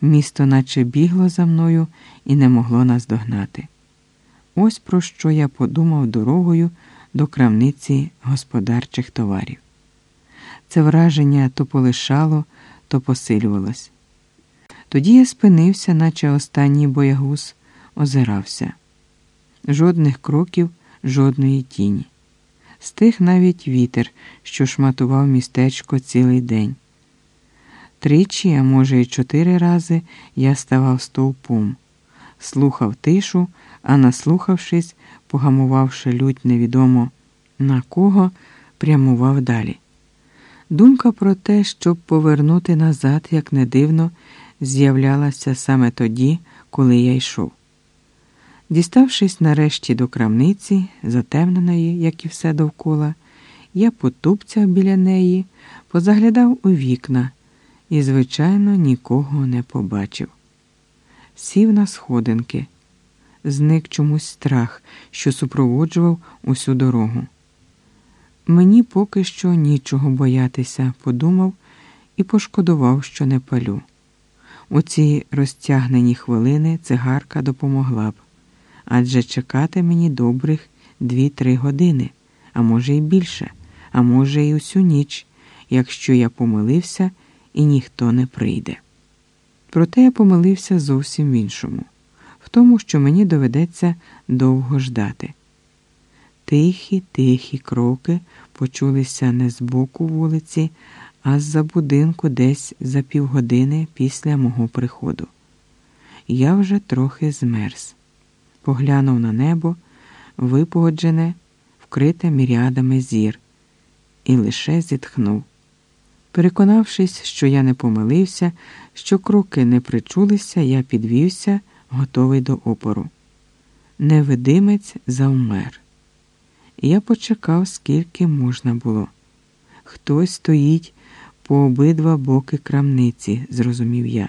Місто наче бігло за мною і не могло наздогнати. Ось про що я подумав дорогою до крамниці господарчих товарів. Це враження то полишало, то посилювалось. Тоді я спинився, наче останній боягуз, озирався. Жодних кроків, жодної тіні. Стих навіть вітер, що шматував містечко цілий день. Тричі, а може, й чотири рази я ставав стовпом, слухав тишу, а наслухавшись, погамувавши лють невідомо на кого, прямував далі. Думка про те, щоб повернути назад, як не дивно, з'являлася саме тоді, коли я йшов. Діставшись нарешті до крамниці, затемненої, як і все довкола, я потупцяв біля неї, позаглядав у вікна і, звичайно, нікого не побачив. Сів на сходинки, зник чомусь страх, що супроводжував усю дорогу. Мені поки що нічого боятися, подумав і пошкодував, що не палю. У ці розтягнені хвилини цигарка допомогла б, адже чекати мені добрих дві-три години, а може й більше, а може, й усю ніч, якщо я помилився і ніхто не прийде. Проте я помилився зовсім в іншому, в тому, що мені доведеться довго ждати. Тихі, тихі кроки почулися не з боку вулиці, а з-за будинку десь за півгодини після мого приходу. Я вже трохи змерз, поглянув на небо, випогоджене, вкрите мірядами зір, і лише зітхнув. Переконавшись, що я не помилився, що кроки не причулися, я підвівся, готовий до опору. Невидимець завмер. Я почекав, скільки можна було. Хтось стоїть по обидва боки крамниці, зрозумів я.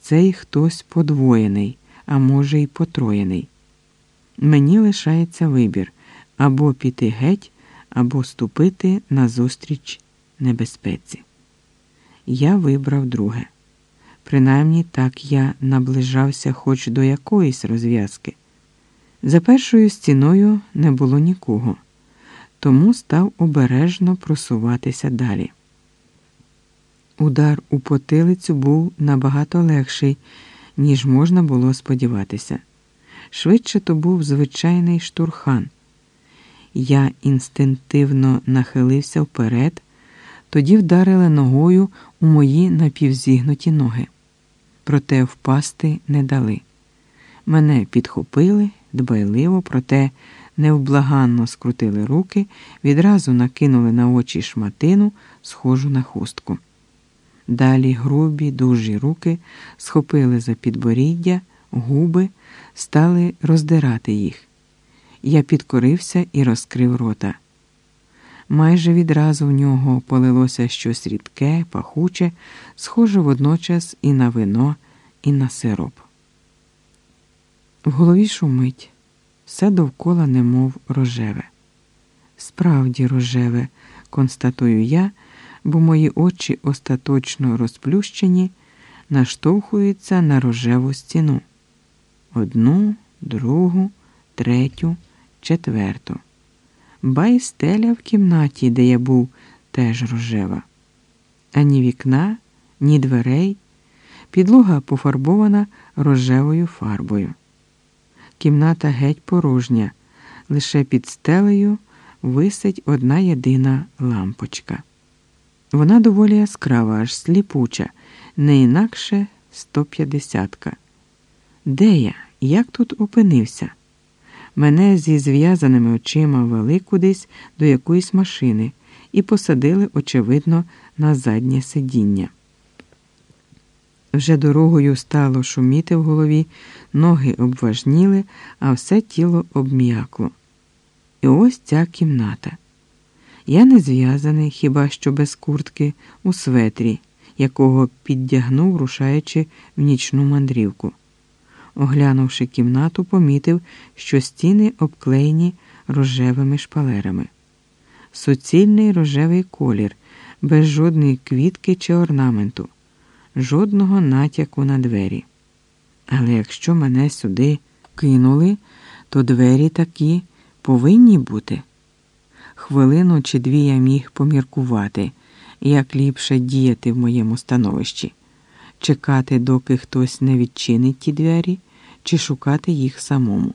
Цей хтось подвоєний, а може, й потроєний. Мені лишається вибір або піти геть, або ступити назустріч небезпеці. Я вибрав друге. Принаймні так я наближався хоч до якоїсь розв'язки. За першою стіною не було нікого, тому став обережно просуватися далі. Удар у потилицю був набагато легший, ніж можна було сподіватися. Швидше то був звичайний штурхан. Я інстинктивно нахилився вперед, тоді вдарили ногою у мої напівзігнуті ноги. Проте впасти не дали. Мене підхопили дбайливо, проте невблаганно скрутили руки, відразу накинули на очі шматину, схожу на хустку. Далі грубі, дужі руки схопили за підборіддя, губи, стали роздирати їх. Я підкорився і розкрив рота. Майже відразу в нього полилося щось рідке, пахуче, схоже водночас і на вино, і на сироп. В голові шумить, все довкола немов рожеве. Справді рожеве, констатую я, бо мої очі остаточно розплющені, наштовхуються на рожеву стіну. Одну, другу, третю, четверту. Бай стеля в кімнаті, де я був, теж рожева. Ані вікна, ні дверей. Підлога пофарбована рожевою фарбою. Кімната геть порожня, лише під стелею висить одна єдина лампочка. Вона доволі яскрава, аж сліпуча, не інакше 150-ка. Де я? Як тут опинився? Мене зі зв'язаними очима вели кудись до якоїсь машини і посадили, очевидно, на заднє сидіння. Вже дорогою стало шуміти в голові, ноги обважніли, а все тіло обм'якло. І ось ця кімната. Я не зв'язаний, хіба що без куртки, у светрі, якого піддягнув, рушаючи в нічну мандрівку. Оглянувши кімнату, помітив, що стіни обклеєні рожевими шпалерами. Суцільний рожевий колір, без жодної квітки чи орнаменту жодного натяку на двері. Але якщо мене сюди кинули, то двері такі повинні бути. Хвилину чи дві я міг поміркувати, як ліпше діяти в моєму становищі, чекати, доки хтось не відчинить ті двері, чи шукати їх самому.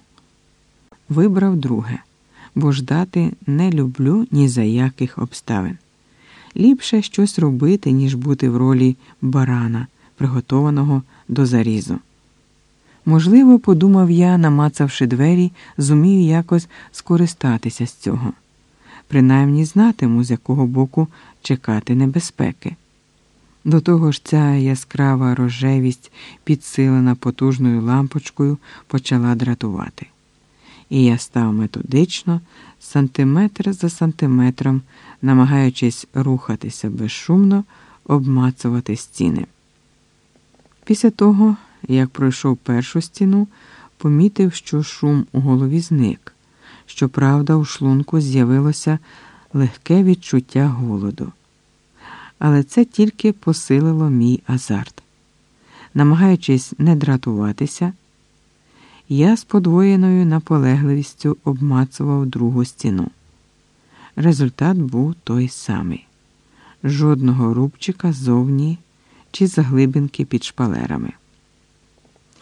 Вибрав друге, бо ждати не люблю ні за яких обставин. Ліпше щось робити, ніж бути в ролі барана, приготованого до зарізу. Можливо, подумав я, намацавши двері, зумію якось скористатися з цього. Принаймні знатиму, з якого боку чекати небезпеки. До того ж, ця яскрава рожевість, підсилена потужною лампочкою, почала дратувати. І я став методично, сантиметр за сантиметром, намагаючись рухатися безшумно, обмацувати стіни. Після того, як пройшов першу стіну, помітив, що шум у голові зник. Щоправда, у шлунку з'явилося легке відчуття голоду. Але це тільки посилило мій азарт. Намагаючись не дратуватися, я з подвоєною наполегливістю обмацував другу стіну. Результат був той самий: жодного рубчика зовні чи заглибинки під шпалерами.